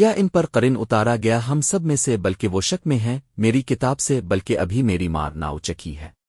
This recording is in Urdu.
کیا ان پر قرن اتارا گیا ہم سب میں سے بلکہ وہ شک میں ہیں، میری کتاب سے، بلکہ ابھی میری مار نہ اچکی ہے۔